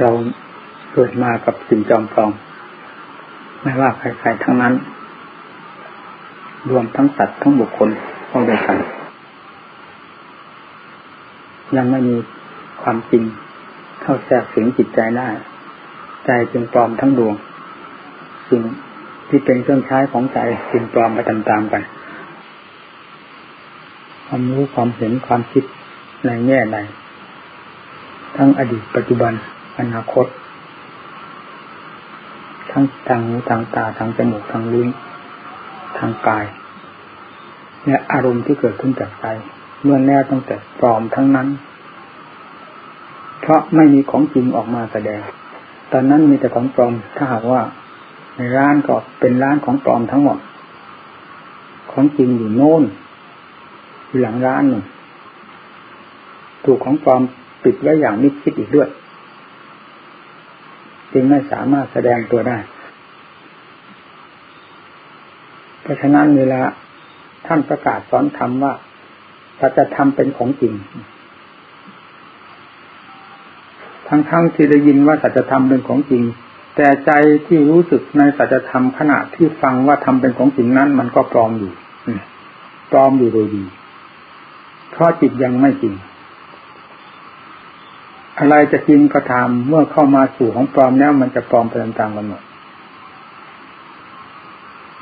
เราเกิดมากับสิ่งจอมปลอมไม่ว่าใครๆทั้งนั้น รวมทั้งสัตว์ทั้งบุคคลเข้าด้วยกันยังไม่มีความจริงเข้าแทรกสิงจิตใจได้ ใจจึงปลอมทั้งดวงสิ่งที่เป็นเครื่องใช้ของใจจึงปลอมไปตามๆกัน ความรู้ความเห็นความคิดในแง่ใดทั้งอดีตปัจจุบัน อนาคต ทั้งทางหูทางตาทางจมูกทางลิ้นทางกายและอารมณ์ที่เกิดขึ้นจากใจเมื่อแน่ตั้งแต่ปลอมทั้งนั้น เพราะไม่มีของจริงออกมาแสดง ตอนนั้นมีแต่ของปลอมถ้าหากว่าในร้านก็เป็นร้านของปลอมทั้งหมด ของจริงอยู่โน่นอยู่หลังร้านหนึ่งถูกของปลอมปิดไว้อย่างมิดชิดอีกด้วย จึงไม่สามารถแสดงตัวได้ เพราะฉะนั้นเวลาท่านประกาศสอนธรรมว่าสัจธรรมเป็นของจริง ทั้งๆทที่ได้ยินว่าสัจธรรมเป็นของจริง แต่ใจที่รู้สึกในสัจธรรมขณะที่ฟังว่าทำเป็นของจริงนั้น มันก็ปลอมอยู่ปลอมอยู่โดยดี เพราะจิตยังไม่จริง อะไรจะจริงก็ตามเมื่อเข้ามาสู่ของปลอมแล้วมันจะปลอมไปตามๆกันหมด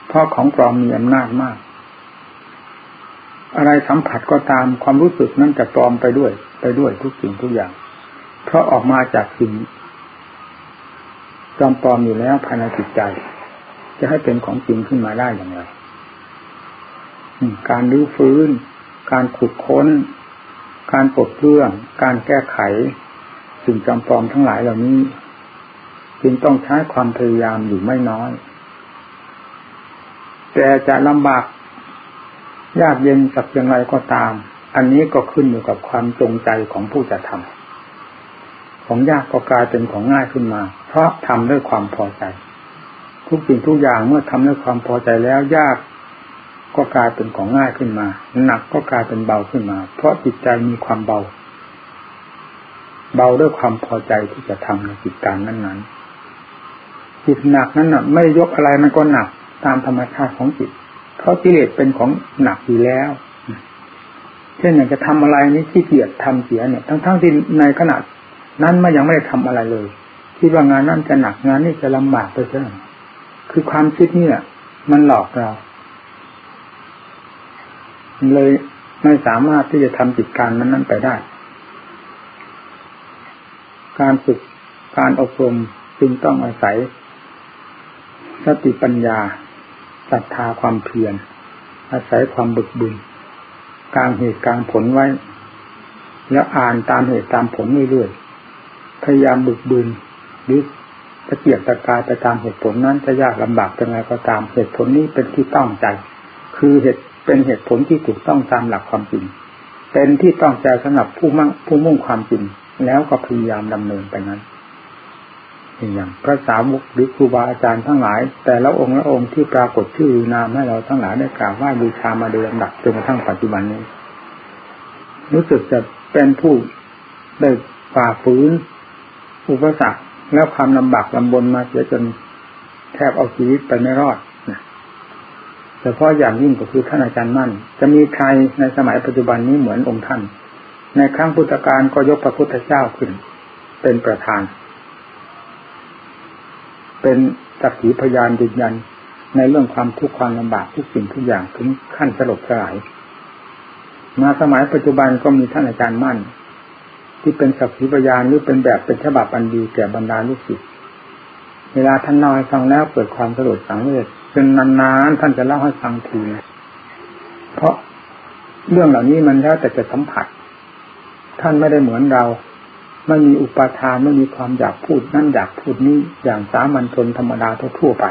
เพราะของปลอมมีอำนาจมาก อะไรสัมผัสก็ตามความรู้สึกนั้นจะปลอมไปด้วย ไปด้วยทุกสิ่งทุกอย่าง เพราะออกมาจากสิ่งจอมปลอมอยู่แล้วภายในจิตใจ จะให้เป็นของจริงขึ้นมาได้อย่างไรการรื้อฟื้น การขุดค้น การปลดเรื่อง การแก้ไข สิ่งจำปลอมทั้งหลายเหล่านี้ จึงต้องใช้ความพยายามอยู่ไม่น้อย แต่จะลำบากยากเย็นสักอย่างไรก็ตาม อันนี้ก็ขึ้นอยู่กับความจงใจของผู้จะทำของยากก็กลายเป็นของง่ายขึ้นมา เพราะทำด้วยความพอใจ ทุกสิ่งทุกอย่างเมื่อทำด้วยความพอใจแล้วยากก็กลายเป็นของง่ายขึ้นมา หนักก็กลายเป็นเบาขึ้นมา เพราะจิตใจมีความเบา เบาด้วยความพอใจที่จะทำในกิจการนั้นๆจิตหนักนั้นน่ะ ไม่ยกอะไรมันก็หนักตามธรรมชาติของจิต เพราะกิเลสเป็นของหนักอยู่แล้ว เช่นอย่างจะทำอะไรนี้ขี้เกียจทำเสียเนี่ย ทั้งๆที่ในขณะนั้นมันยังไม่ได้ทำอะไรเลยคิดว่างานนั้นจะหนักงานนี้จะลำบากไปเสียคือความคิดนี่แหละมันหลอกเรา เลยไม่สามารถที่จะทำจิตการนั้นนั้นไปได้ การฝึกการอบรมจึงต้องอาศัย สติปัญญาศรัทธาความเพียรอาศัยความบึกบึนกลางเหตุกลางผลไว้ แล้วอ่านตามเหตุตามผลเรื่อยๆพยายามบึกบึนหรือตะเกียบตะกายไปตามเหตุผลนั้นจะยากลำบากยังไงก็ตามเหตุผลนี้เป็นที่ต้องใจ คือเหตุเป็นเหตุผลที่ถูกต้องตามหลักความจริงเป็นที่ต้องใจสำหรับผู้มั่งผู้มุ่งความจริง แล้วก็พยายามดำเนินไปนั้นอย่างพระสาวกหรือครูบาอาจารย์ทั้งหลาย แต่ละองค์ละองค์ที่ปรากฏชื่อนามให้เราทั้งหลายได้กราบไหว้บูชามาโดยลำดับจนกระทั่งปัจจุบันนี้ รู้สึกจะเป็นผู้ได้ฝ่าฝืนอุปสรรคแล้วความลำบากลำบนมาเสียจนแทบเอาชีวิตไปไม่รอดนะแต่เพราะอย่างยิ่งก็คือท่านอาจารย์มั่น จะมีใครในสมัยปัจจุบันนี้เหมือนองค์ท่าน ในครั้งพุทธกาลก็ยกพระพุทธเจ้าขึ้น เป็นประธาน เป็นสักขีพยานยืนยันในเรื่องความทุกข์ความลำบากทุกสิ่งทุกอย่างถึงขั้นสลบสลาย มาสมัยปัจจุบันก็มีท่านอาจารย์มั่น ที่เป็นสักขีพยานหรือเป็นแบบเป็นฉบับอันดีแก่บรรดาลูกศิษย์เวลาท่านเล่าให้ฟังแล้วเกิดความสลดสังเวชจนนานๆท่านจะเล่าให้ฟังทีเพราะเรื่องเหล่านี้มันแล้วแต่จะสัมผัส ท่านไม่ได้เหมือนเรา ไม่มีอุปทานไม่มีความอยากพูดนั่นอยากพูดนี้อย่างสามัญชนธรรมดาทั่วไป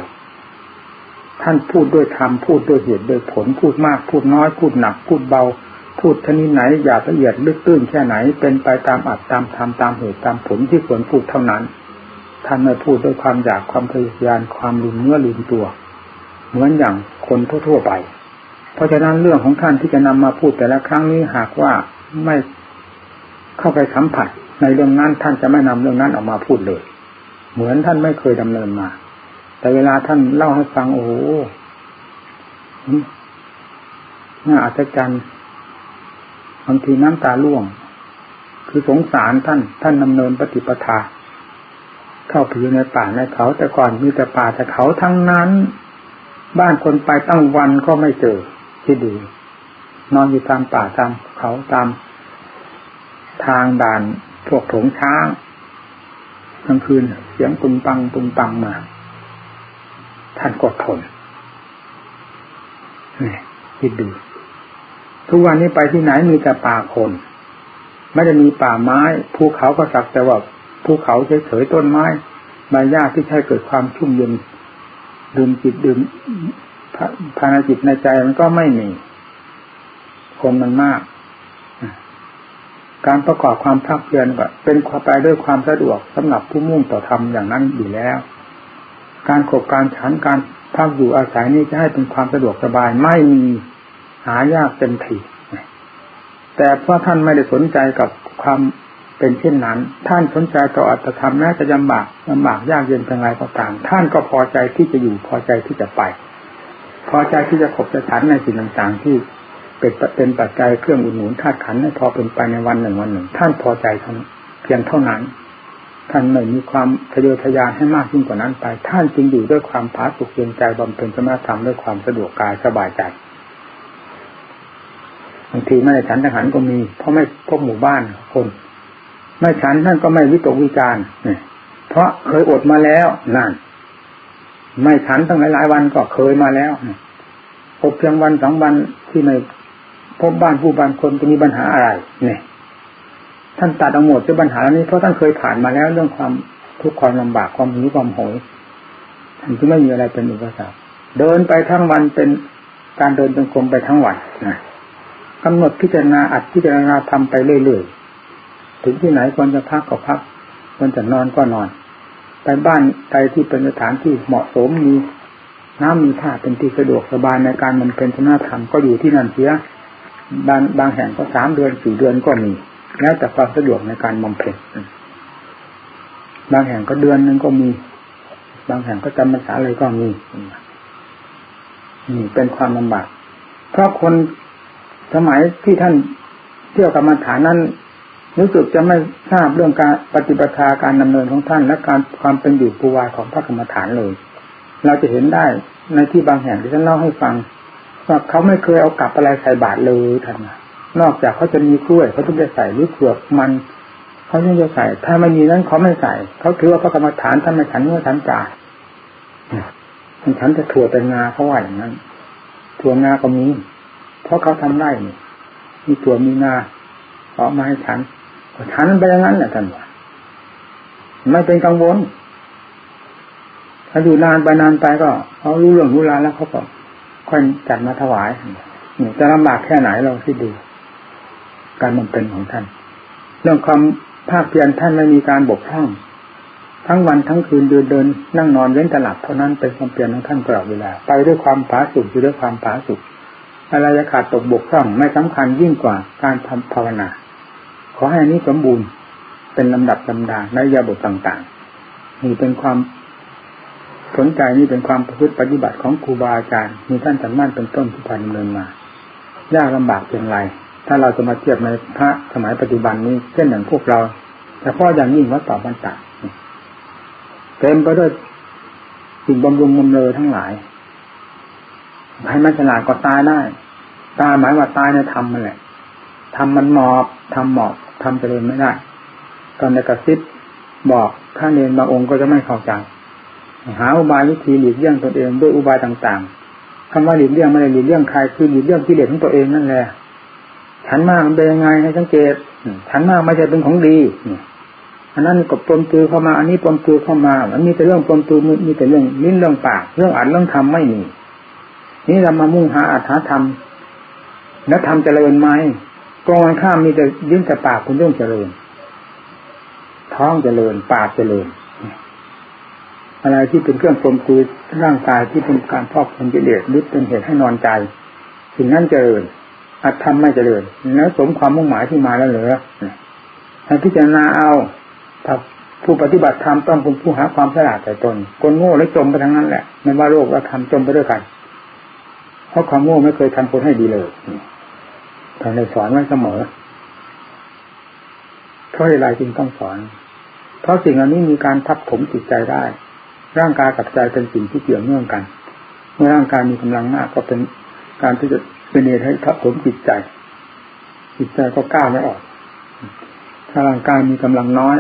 ท่านพูดด้วยธรรมพูดด้วยเหตุด้วยผลพูดมากพูดน้อยพูดหนัก พูดเบา พูดชนิดไหนอยากละเอียดลึกตื้นแค่ไหน เป็นไปตามอัดตามธรรมตามเหตุตามผลที่ควรพูดเท่านั้น ท่านไม่พูดด้วยความอยากความพยายามความลืมเนื้อลืมตัว เหมือนอย่างคนทั่วๆไป เพราะฉะนั้นเรื่องของท่านที่จะนำมาพูดแต่ละครั้งนี้หากว่าไม่ เข้าไปสัมผัส ในเรื่องนั้นท่านจะไม่นำเรื่องนั้นออกมาพูดเลย เหมือนท่านไม่เคยดำเนินมา แต่เวลาท่านเล่าให้ฟังโอ้โหน่าอัศจรรย์บางทีน้ำตาล่วง คือสงสารท่าน ท่านดำเนินปฏิปทา เข้าไปอยู่ในป่าในเขา แต่ก่อนมีแต่ป่าแต่เขาทั้งนั้น บ้านคนไปตั้งวันก็ไม่เจอที่ดูนอนอยู่ตามป่าตามเขาตาม ทางด่านพวกถงช้างกลางคืนเสียงปุงปังปุงปังมา ท่านกดทนนี่คิดดู ทุกวันนี้ไปที่ไหนมีแต่ป่าคนไม่ได้มีป่าไม้ภูเขาก็สักแต่ว่าภูเขาเฉยๆต้นไม้ใบหญ้าที่ใช้เกิดความชุ่มเย็นดื่มจิตดื่มภายในจิตในใจมันก็ไม่มี คนมันมาก การประกอบความภาคเพียรก็เป็นความไปด้วยความสะดวกสำหรับผู้มุ่งต่อธรรมอย่างนั้นอยู่แล้ว การขบการฉันการพักอยู่อาศัยนี้จะให้เป็นความสะดวกสบายไม่มีหายากเต็มทีแต่เพราะท่านไม่ได้สนใจกับความเป็นเช่นนั้น ท่านสนใจต่ออัตธรรมแม้จะลำบากลำบากยากเย็นเพียงไรก็ตาม ท่านก็พอใจที่จะอยู่พอใจที่จะไป พอใจที่จะขบจะฉันในสิ่งต่างๆที่ เป็นเป็นปัจจัยเครื่องอุดหนุนธาตุขันให้พอเป็นไปในวันหนึ่งวันหนึ่ง ท่านพอใจเพียงเท่านั้น ท่านไม่มีความทะเยอทะยานให้มากยิ่งกว่านั้นไป ท่านจึงอยู่ด้วยความผาสุกเพียงใจบำเพ็ญสมาธรรมด้วยความสะดวกกายสบายใจบางทีไม่ฉันทหารก็มี เพราะไม่พบหมู่บ้านคน ไม่ฉันท่านก็ไม่วิตกวิจารณ์เนี่ยเพราะเคยอดมาแล้วนั่นไม่ฉันตั้งหลายวันก็เคยมาแล้วอดเพียงวันสองวันที่ไม่ พบบ้านผู้บ้านคนจะมีปัญหาอะไรเนี่ยท่านตัดเอาหมดจะปัญหานี้เพราะท่านเคยผ่านมาแล้วเรื่องความทุกข์ความลำบากความหิวความโหยท่านที่ไม่มีอะไรเป็นอุปสรรคเดินไปทั้งวันเป็นการเดินจงกรมไปทั้งวันนะกำหนดพิจารณาอัดพิจารณาทำไปเรื่อยๆถึงที่ไหนควรจะพักก็พักควรจะนอนก็นอน ไปบ้านไปที่เป็นสถานที่เหมาะสมมีน้ำมีท่าเป็นที่สะดวกสบายในการมันเป็นธรรมธรรมก็อยู่ที่นั่นเสีย บางบางแห่งก็สามเดือนสี่เดือนก็มี แล้วแต่ความสะดวกในการบำเพ็ญบางแห่งก็เดือนนึงก็มี บางแห่งก็จำพรรษาเลยก็มีนี่เป็นความลำบากเพราะคนสมัยที่ท่านเที่ยวกรรมฐานนั้นรู้สึกจะไม่ทราบเรื่องการปฏิบัติการดำเนินของท่าน และการความเป็นอยู่ปูวาของพระกรรมฐานเลย เราจะเห็นได้ในที่บางแห่งที่ท่านเล่าให้ฟัง ว่าเขาไม่เคยเอากลับอะไรใส่บาตรเลยท่านนอกจากเขาจะมีกล้วยเขาต้องจะใส่หรือเผือกมันเขาต้องจะใส่ ถ้าไม่มีนั้นเขาไม่ใส่ เขาถือว่าพระกรรมฐานท่านไม่ฉันเมื่อฉันจ่าฉันจะถั่วแต่งาเขาว่าอย่างนั้นถั่วงาก็มีเพราะเขาทำไร่นี่มีถั่วมีงาเอามาให้ฉันฉันไปอย่างนั้นแหละท่านว่าไม่เป็นกังวลถ้าอยู่นานไปนานไปก็เขารู้เรื่องรู้ราวแล้วเขาก็ ค่อยจัดมาถวายนี่จะลำบากแค่ไหนเราคิดดู การมันเป็นของท่าน เรื่องความภาคเพียรท่านไม่มีการบกพร่อง ทั้งวันทั้งคืนเดินเดิน นั่งนอนเว้นตลับเท่านั้นเป็นความเพียรของท่านตลอดเวลา ไปด้วยความผาสุกอยู่ด้วยความผาสุกอะไรจะขาดตกบกพร่องไม่สำคัญยิ่งกว่าการทำภาวนา ขอให้อันนี้สมบูรณ์เป็นลำดับลำดาในยาบทต่างๆนี่เป็นความ สนใจนี่เป็นความประพฤติปฏิบัติของครูบาอาจารย์ มีท่านสัมมั่นเป็นต้นที่ผ่านดำเนินมายากลำบากเพียงไร ถ้าเราจะมาเทียบในพระสมัยปัจจุบันนี้เช่นอย่างพวกเราแต่พ่ออย่างยิ่งวัดต่อบรรดเต็มไปด้วยสิ่งบำรุงบำเรอทั้งหลายให้มันฉลาดก็ตายได้ ตายหมายว่าตายในธรรมมันแหละทำมันหมอบทำหมอบทำเจริญไม่ได้ ตอนในกระซิบบอกข้าเนนบางองค์ก็จะไม่เข้าใจ หาอุบายวิธีหลีกเลี่ยงตนเองด้วยอุบายต่างๆคำว่าหลีกเลี่ยงไม่ได้หลีกเลี่ยงใครคือหลีกเลี่ยงกิเลสของตัวเองนั่นแหละฉันมากมันเป็นยังไงให้สังเกตฉันมากไม่ใช่เป็นของดีอันนั้นก็ปนตือเข้ามา อันนี้ปนตือเข้ามามันมีแต่เรื่องปนตือมีแต่เรื่องลิ้นเรื่องปาก เรื่องอ่านเรื่องทำไม่มีนี่เรามามุ่งหาอัธธรรมแล้วทำเจริญไหมกองข้ามมีแต่ลิ้นแต่ปากคุณเรื่องเจริญ ท้องเจริญ ปากเจริญ อะไรที่เป็นเครื่องปลมคือร่างกายที่เป็นการพอกคนกิเลสหรือเป็นเหตุให้นอนใจ สิ่งนั้นเจริญอัตธรรมไม่เจริญแล้วสมความมุ่งหมายที่มาแล้วเหรอให้พิจารณาเอาถ้าผู้ปฏิบัติธรรมต้องเป็นผู้หาความฉลาดแต่ตน คนโง่และจมไปทั้งนั้นแหละไม่ว่าโลกและธรรมจมไปด้วยกัน เพราะความโง่ไม่เคยทำคนให้ดีเลยทางในสอนไว้เสมอเพราะอะไรจึงต้องสอน เพราะสิ่งเหล่านี้มีการทับถมจิตใจได้ ร่างกายกับใจเป็นสิ่งที่เกี่ยวเนื่องกัน เมื่อร่างกายมีกำลังมากก็เป็นการที่จะเป็นเหตุให้ทับถมจิตใจ จิตใจก็กล้าไม่ออก ถ้าร่างกายมีกำลังน้อย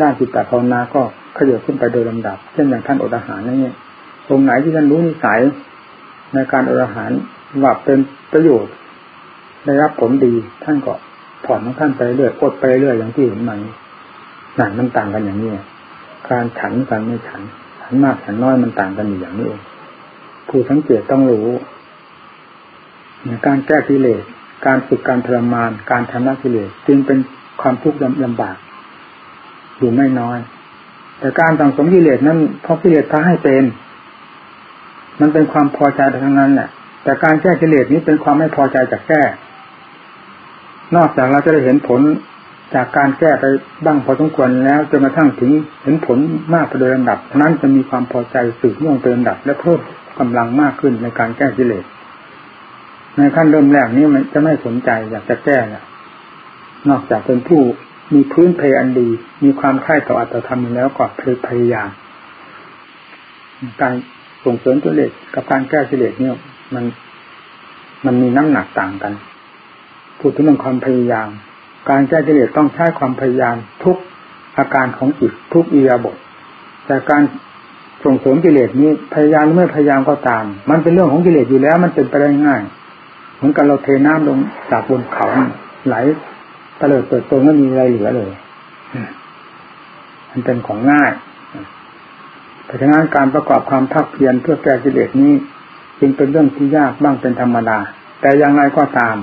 ด้านจิตตภาวนาก็ขยับขึ้นไปโดยลำดับ เช่นอย่างท่านอดอาหารนี่ตรงไหนที่ท่านรู้นิสัยในการอดอาหารว่าเป็นประโยชน์ ได้รับผลดีท่านก็ผ่อนของท่านไปเรื่อยอดไปเรื่อยอย่างที่เห็นมันนั่นมันต่างกันอย่างนี้ การฉันกันไม่ฉัน ฉันมากฉันน้อยมันต่างกันอยู่อย่างนี้เองผู้สังเกตต้องรู้การแก้กิเลสการฝึกการทรมาน การทำละกิเลสจึงเป็นความทุกข์ลำบากอยู่ไม่น้อย แต่การสังสมกิเลสนั้นเพราะกิเลสพาให้เป็น มันเป็นความพอใจทั้งนั้นแหละแต่การแก้กิเลสนี้เป็นความไม่พอใจจากแก้ นอกจากเราจะได้เห็นผล จากการแก้ไปบ้างพอสมควรแล้วจนกระทั่งถึงเห็นผลมากไปโดยลำดับ นั้นจะมีความพอใจสืบเนื่องเป็นลำดับ และเพิ่มกำลังมากขึ้นในการแก้กิเลสในขั้นเริ่มแรกนี้มันจะไม่สนใจอยากจะแก้แหละนอกจากเป็นผู้มีพื้นเพอันดี มีความใคร่ต่ออัตธรรมแล้วก็พยายามการส่งเสริมกิเลสกับการแก้กิเลสเนี่ยมัน มันมีน้ำหนักต่างกันพูดถึงเรื่องความพยายาม การแก้กิเลสต้องใช้ความพยายามทุกอาการของจิตทุกอิยาบทแต่การส่งเสริมกิเลสนี้พยายามหรือไม่พยายามก็ตาม มันเป็นเรื่องของกิเลสอยู่แล้ว มันเป็นไปได้ง่าย เหมือนกับเราเทน้ำลงจากบนเขาไหลตะเลิดเปิดตัวไม่มีอะไรเหลือเลยมันเป็นของง่ายเพราะฉะนั้นการประกอบความภาคเพียรเพื่อแก้กิเลสนี้ จึงเป็นเรื่องที่ยากบ้างเป็นธรรมดาแต่อย่างไรก็ตาม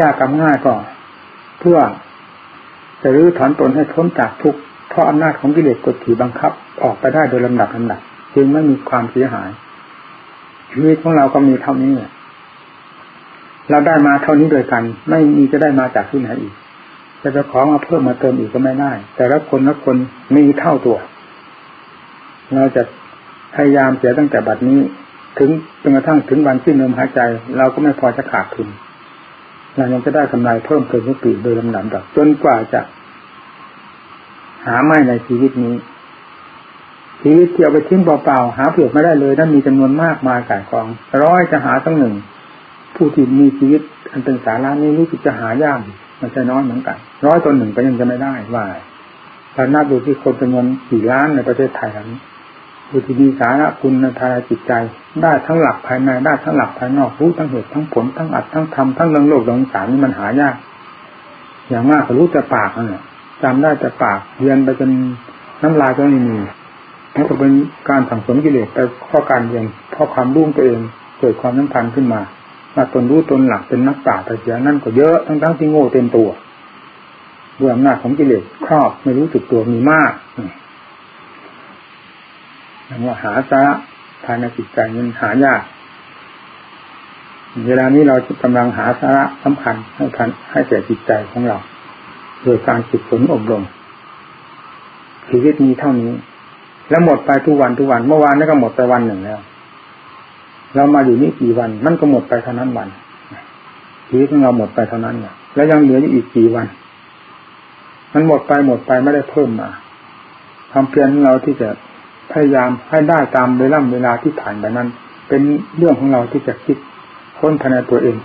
ยากกับง่ายก็ พื่อจะรื้อถอนตนให้พ้นจากทุกข์เพราะอำนาจของกิเลสกดขี่บังคับ ออกไปได้โดยลำดับลำดับจึงไม่มีความเสียหายชีวิตของเราก็มีเท่านี้เราได้มาเท่านี้โดยกัน ไม่มีจะได้มาจากที่ไหนอีกจะจะขอมาเพิ่มมาเติมอีกก็ไม่ได้ แต่ละคนละคนมีเท่าตัว เราจะพยายามเสียตั้งแต่บัดนี้ ถึงจนกระทั่งถึงวันสิ้นลมหายใจ เราก็ไม่พอจะขาดทุน เรายังจะได้กำไรเพิ่มเติมทุกปีโดยลำดับดับจนกว่าจะ หาไม่ในชีวิตนี้ ชีวิตที่เอาไปทิ้งเปล่าๆหาเปลือกไม่ได้เลยนั่นมีจำนวนมากมายกายกอง ร้อยจะหาตั้งหนึ่ง ผู้ที่มีชีวิต อันเป็นสาระนี้รู้สึกจะหายากมันใช่น้อยเหมือนกันร้อยตัวหนึ่งก็ยังจะไม่ได้ว่าถ้านับดูที่คนจำนวนกี่ล้านในประเทศไทยนี้ ผู้ที่มีสาระคุณในทางจิตใจ ได้ทั้งหลักภายในได้ทั้งหลักภายนอกรู้ทั้งเหตุทั้งผลทั้งอัดทั้งทำทั้งเรื่องโลกเรื่องสารนี่มันหายาก อย่างมากก็รู้แต่ปากนั่นแหละจำได้แต่ปากเรียนไปจนน้ำลายก็ไม่มีนั่นก็เป็นการสั่งสมกิเลสไปข้อการเรียนเพราะความรุ่งตัวเองเกิดความน้ำพันขึ้นมามาตนรู้ตนหลักเป็นนักปราชญ์แต่เสียนั่นก็เยอะทั้งทั้งที่โง่เต็มตัวด้วยอำนาจของกิเลสครอบไม่รู้สึกตัวมีมาก ว่าหาสาระภายในจิตใจมันหายาก เวลานี้เรากำลังหาสาระสำคัญให้ทันให้แก่จิตใจของเรา โดยการฝึกฝนอบรมชีวิตมีเท่านี้ แล้วหมดไปทุกวันทุกวัน เมื่อวานนี่ก็หมดไปวันหนึ่งแล้ว เรามาอยู่นี่กี่วัน มันก็หมดไปเท่านั้นวันชีวิตของเราหมดไปเท่านั้นเนี่ยแล้วยังเหลืออยู่อีกกี่วัน มันหมดไปหมดไปไม่ได้เพิ่มมาความเพียรของเราที่จะ พยายามให้ได้ตามเวลาเวลาที่ผ่านไปนั้น เป็นเรื่องของเราที่จะคิดค้นภายในตัวเอง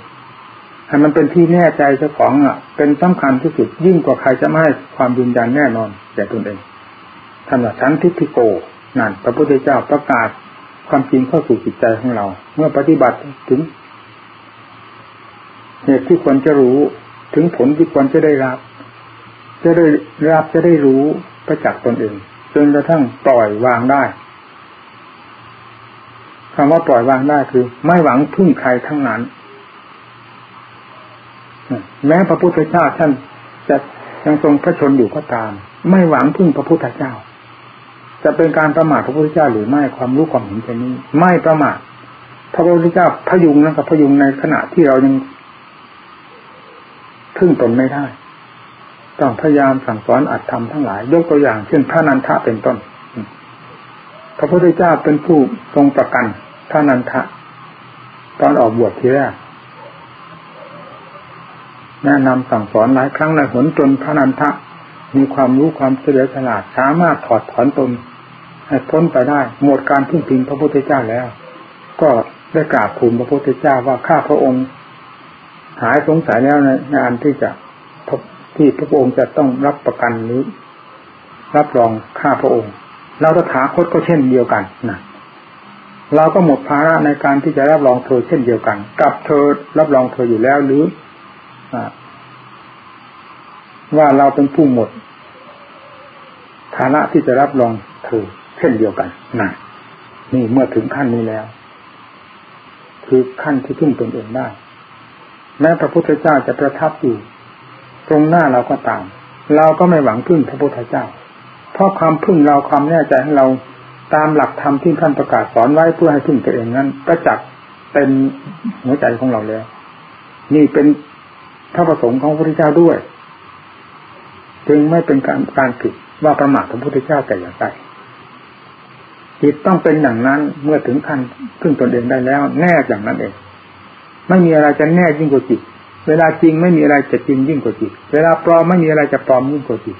ให้มันเป็นที่แน่ใจเจ้าของอะ เป็นสำคัญที่สุดยิ่งกว่าใครจะไม่ให้ความยืนยันแน่นอนแก่ตนเองท่านว่าชั้นทิฏฐิโกนั่นพระพุทธเจ้าประกาศความจริงเข้าสู่จิตใจของเรา เมื่อปฏิบัติถึงเหตุที่ควรจะรู้ถึงผลที่ควรจะได้รับ จะได้รับจะได้รู้ประจักษ์ตนเอง จนกระทั่งปล่อยวางได้คำว่าปล่อยวางได้คือ ไม่หวังพึ่งใครทั้งนั้น แม้พระพุทธเจ้าท่านจะยังทรงพระชนอยู่ก็ตาม ไม่หวังพึ่งพระพุทธเจ้า จะเป็นการประมาทพระพุทธเจ้าหรือไม่ความรู้ความเห็นเช่นนี้ ไม่ประมาทพระพุทธเจ้าพยุงนะกับพยุงในขณะที่เรายังพึ่งตนไม่ได้ ต้องพยายามสั่งสอนอัดทำทั้งหลาย ยกตัวอย่างเช่นพระนันทะเป็นต้น พระพุทธเจ้าเป็นผู้ทรงประกันพระนันทะ ตอนออกบวชทีแรกแนะนำสั่งสอนหลายครั้งหลายหนจนพระนันทะ มีความรู้ความเฉลียวฉลาดสามารถถอดถอนตนให้พ้นไปได้ หมดการพึ่งพิงพระพุทธเจ้าแล้ว ก็ได้กราบทูลพระพุทธเจ้าว่าข้าพระองค์ หายสงสัยแล้วในงานที่จะ ที่พระองค์จะต้องรับประกันนี้รับรองข้าพระองค์เราตถาคตก็เช่นเดียวกันนะเราก็หมดภาระในการที่จะรับรองเธอเช่นเดียวกัน กับเธอรับรองเธออยู่แล้วหรือว่าเราเป็นผู้หมด ฐานะที่จะรับรองเธอเช่นเดียวกันนะนี่เมื่อถึงขั้นนี้แล้ว คือขั้นที่พึ่งตนเองได้แม้พระพุทธเจ้าจะประทับอยู่ ตรงหน้าเราก็ตาม เราก็ไม่หวังพึ่งพระพุทธเจ้า เพราะความพึ่งเราความแน่ใจให้เราตามหลักธรรมที่ท่านประกาศสอนไว้เพื่อให้พึ่งตัวเองนั้นประจักษ์เป็นหัวใจของเราแล้ว นี่เป็นพระประสงค์ของพระพุทธเจ้าด้วย จึงไม่เป็นการการผิดว่าประมาทพระพุทธเจ้าแต่อย่างใดจิตต้องเป็นอย่างนั้นเมื่อถึงขั้นพึ่งตนเองได้แล้ว แน่อย่างนั้นเอง ไม่มีอะไรจะแน่ยิ่งกว่าจิต เวลาจริงไม่มีอะไรจะจริงยิ่งกว่าจิต เวลาปลอมไม่มีอะไรจะปลอมยิ่งกว่าจิต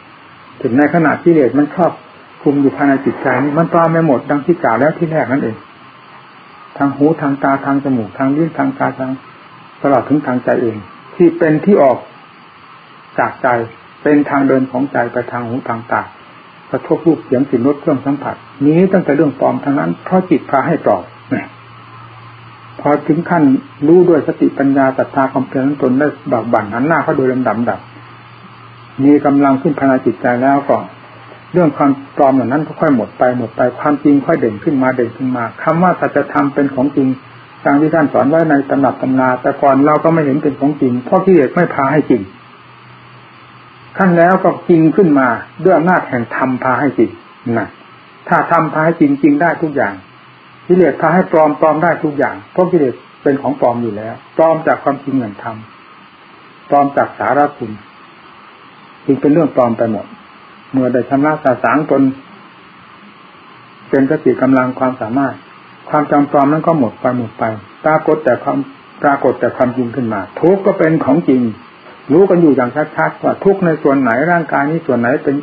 ถึงในขณะที่เลสมันครอบคุมอยู่ภายในจิตใจนี้มันปลอมไม่หมดดังที่กล่าวแล้วที่แรกนั่นเอง ทางหูทางตาทางจมูกทางลิ้นทางกายทางตลอดถึงทางใจเอง ที่เป็นที่ออกจากใจเป็นทางเดินของใจไปทางหูทางตากระทบรูปเสียงสิ่งรสเครื่องสัมผัส นี้ตั้งแต่เรื่องปลอมทั้งนั้นเพราะจิตพาให้ปลอม พอถึงขั้นรู้ด้วยสติปัญญาศรัทธาความเพียรตนได้บักบั่นหันหน้าเขาโดยลำดับดับ มีกำลังขึ้นภายในจิตใจแล้วก็เรื่องความปลอมเหล่านั้นก็ค่อยหมดไปหมดไปความจริงค่อยเด่นขึ้นมาเด่นขึ้นมาคำว่าสัจธรรมเป็นของจริงทางที่ท่านสอนไว้ในตำนับตำนา แต่ก่อนเราก็ไม่เห็นเป็นของจริง เพราะที่เด็กไม่พาให้จริงขั้นแล้วก็จริงขึ้นมาด้วยอำนาจแห่งธรรมพาให้จริงนะถ้าธรรมพาให้จริงจริงได้ทุกอย่าง กิเลสพาให้ปลอมปลอมได้ทุกอย่างเพราะกิเลสเป็นของปลอมอยู่แล้วปลอมจากความจริงอย่างธรรมปลอมจากสาระคุณจึงเป็นเรื่องปลอมไปหมด เมื่อได้ชำระสาสางตนเป็นสติกำลังความสามารถ ความจำปลอมนั้นก็หมดไปหมดไปปรากฏแต่ความปรากฏแต่ความจริงขึ้นมา ทุกก็เป็นของจริง รู้กันอยู่อย่างชัดๆว่าทุกในส่วนไหนร่างกายนี้ส่วนไหนเป็น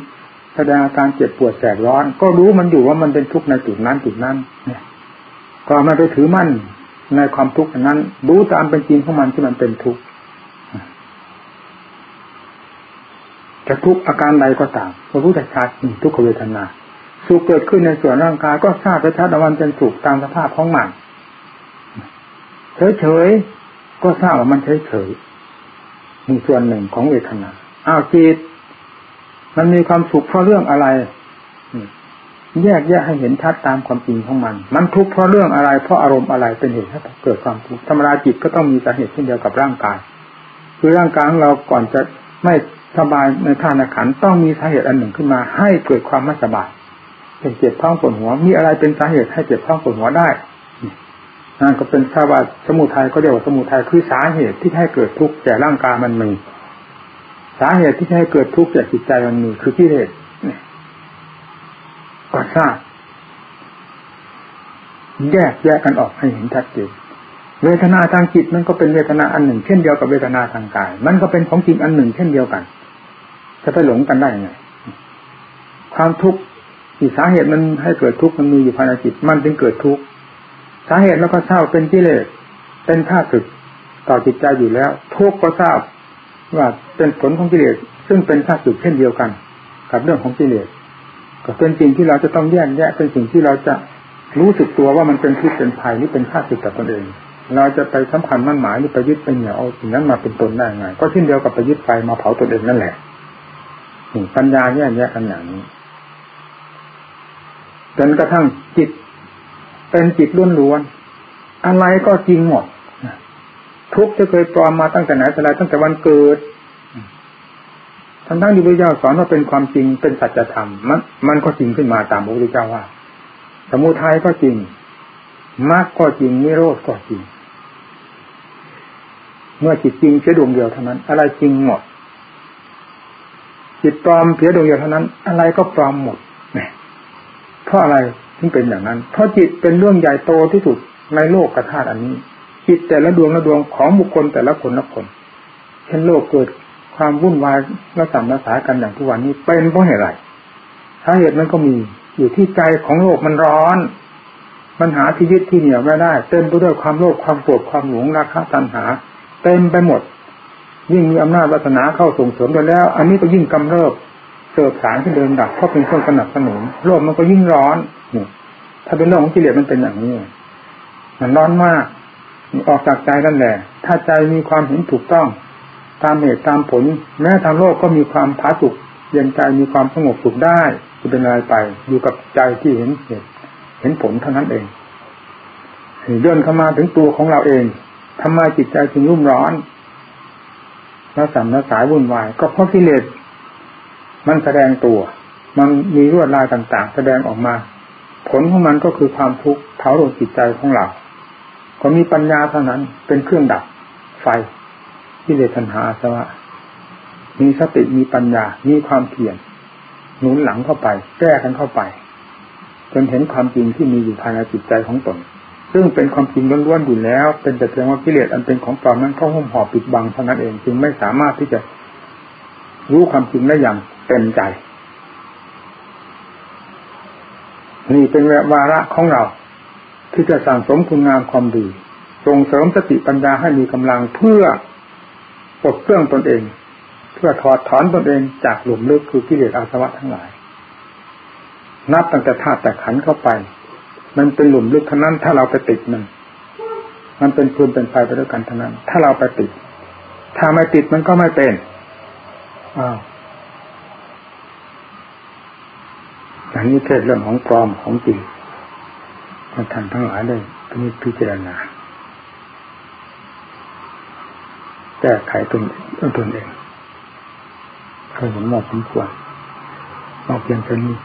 แสดงอาการเจ็บปวดแสบร้อน ก็รู้มันอยู่ว่ามันเป็นทุกข์ในจุดนั้นจุดนั้นเนี่ย ก็ไม่ไปถือมั่นในความทุกข์นั้น รู้ตามเป็นจริงของมันที่มันเป็นทุกข์จะทุกข์อาการใดก็ตามพระพุทธชาติทุกขเวทนา สุขเกิดขึ้นในส่วนร่างกายก็ทราบไปชัดว่ามันเป็นสุขตามสภาพของมันเฉยๆก็ทราบว่ามันเฉยๆมีส่วนหนึ่งของเวทนาอ้าวจิตมันมีความสุขเพราะเรื่องอะไร แยกแยกให้เห็นชัดตามความจริงของมัน มันทุกข์เพราะเรื่องอะไร เพราะอารมณ์อะไรเป็นเหตุให้เกิดความทุกข์ธรรมดาจิตก็ต้องมีสาเหตุเช่นเดียวกับร่างกาย คือร่างกายของเราก่อนจะไม่สบายในท่านขันต้องมีสาเหตุอันหนึ่งขึ้นมา ให้เกิดความไม่สบายเป็นเจ็บท้องปวดหัว มีอะไรเป็นสาเหตุให้เจ็บท้องปวดหัวได้นั่นก็เป็นทราบว่าสมุทัยก็เรียกว่าสมุทัยคือสาเหตุที่ให้เกิดทุกข์แก่ร่างกายมันมี สาเหตุที่ให้เกิดทุกข์แก่จิตใจมันมีคือที่เหตุ ก็ทราบแยกแยกกันออกให้เห็นชัดเจนเวทนาทางจิตมันก็เป็นเวทนาอันหนึ่ง เช่นเดียวกับเวทนาทางกาย มันก็เป็นของจริงอันหนึ่ง เช่นเดียวกัน จะไปหลงกันได้ไงความทุกข์ที่สาเหตุมันให้เกิดทุกข์มันมีอยู่ภายในจิต มันจึงเกิดทุกข์สาเหตุแล้วก็ทราเป็นกิเลสเป็นท่าศึกต่อจิตใจอยู่แล้ว ทุกข์ก็ทราบว่าเป็นผลของกิเลสซึ่งเป็นท่าศึกเช่นเดียวกัน กับเรื่องของกิเลส ก็เป็นสิ่งที่เราจะต้องแยกแยะเป็นสิ่งที่เราจะรู้สึกตัวว่ามันเป็นพิษเป็นภัยนี่เป็นท่าศึกกับตนเอง เราจะไปสำคัญมั่นหมายหรือไปยึดไปเหนี่ยวเอาสิ่งนั้นมาเป็นตนได้ไง ก็เช่นเดียวกับไปยึดไฟมาเผาตนเองนั่นแหละปัญญาแยกแยะกันอย่างนี้จนกระทั่งจิต เป็นจิตล้วนๆอะไรก็จริงหมดทุกจะเคยปลอมมาตั้งแต่ไหนแต่ไรตั้งแต่วันเกิด ทั้งทั้งที่พระเจ้าสอนว่าเป็นความจริงเป็นสัจธรรมมันมันก็จริงขึ้นมาตามพระพุทธเจ้าว่า สมุทัยก็จริงมรรคก็จริงนิโรธก็จริง เมื่อจิตจริงแค่ดวงเดียวเท่านั้น อะไรจริงหมด จิตปลอมเพียงดวงเดียวเท่านั้น อะไรก็ปลอมหมดเนี่ยเพราะอะไรถึงเป็นอย่างนั้น เพราะจิตเป็นเรื่องใหญ่โตที่สุดในโลกกระธาตุอันนี้ จิตแต่ละดวงละดวงของบุคคลแต่ละคนละคน เช่นโลกเกิด ความวุ่นวายและสัมภาษากันอย่างทุกวันนี้เป็นเพราะเหตุไรสาเหตุมันก็มีอยู่ที่ใจของโลกมันร้อนมันหาที่ยึดที่เหนี่ยวไม่ได้ เต็มไปด้วยความโลภความโกรธความหลงราคะตัณหา เต็มไปหมด ยิ่งมีอำนาจวาสนาเข้าส่งเสริมไปแล้ว อันนี้ก็ยิ่งกำเริบเสิร์ฟสารที่เดินดับเพราะเป็นเครื่องสนับสนุนโลกมันก็ยิ่งร้อนนี่ถ้าเป็นเรื่องของกิเลสมันเป็นอย่างนี้มันร้อนมากออกจากใจนั่นแหละ ถ้าใจมีความเห็นถูกต้อง ตามเหตุตามผล แม้ทางโลกก็มีความผาสุกเย็นใจมีความสงบสุขได้จะเป็นอะไรไป อยู่กับใจที่เห็นเหตุเห็นผลเท่านั้นเองย่นเข้ามาถึงตัวของเราเองทำไมจิตใจจึงรุ่มร้อนแล้วสัมละสายวุ่นวาย ก็เพราะกิเลสมันแสดงตัว มันมีรวดลายต่างๆ แสดงออกมา ผลของมันก็คือความทุกข์เผาลงจิตใจของเรา ก็มีปัญญาเท่านั้นเป็นเครื่องดับไฟ ที่เลสัญหาสวะ มีสติมีปัญญา มีความเพียรหนุนหลังเข้าไป แก้กันเข้าไป จนเห็นความจริงที่มีอยู่ภายในจิตใจของตน ซึ่งเป็นความจริงล้วนๆอยู่แล้ว เป็นแต่เพียงว่ากิเลสอันเป็นของปลอมนั้นเข้าหุ้มห่อปิดบังเท่านั้นเองจึงไม่สามารถที่จะรู้ความจริงได้อย่างเต็มใจ นี่เป็นวาระของเรา ที่จะสั่งสมคุณงามความดี ส่งเสริมสติปัญญาให้มีกำลังเพื่อ ปลดเครื่องตนเอง เพื่อถอดถอนตนเองจากหลุมลึกคือกิเลสอาสวะทั้งหลาย นับตั้งแต่ธาตุแต่ขันเข้าไป มันเป็นหลุมลึกทั้งนั้น ถ้าเราไปติดมัน มันเป็นพืนเป็นไฟไปด้วยกันทั้งนั้น ถ้าเราไปติด ถ้าไม่ติดมันก็ไม่เป็นอ้าวอันนี้เทศเรื่องของปลอมของจริงท่านทั้งหลายได้พิจารณา แก้ไขตนตนเองเคยเห็นว่าสมควรเอาเพียงแค่นี้